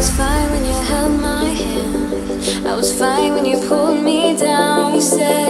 was fine when you held my hand. I was fine when you pulled me down. You said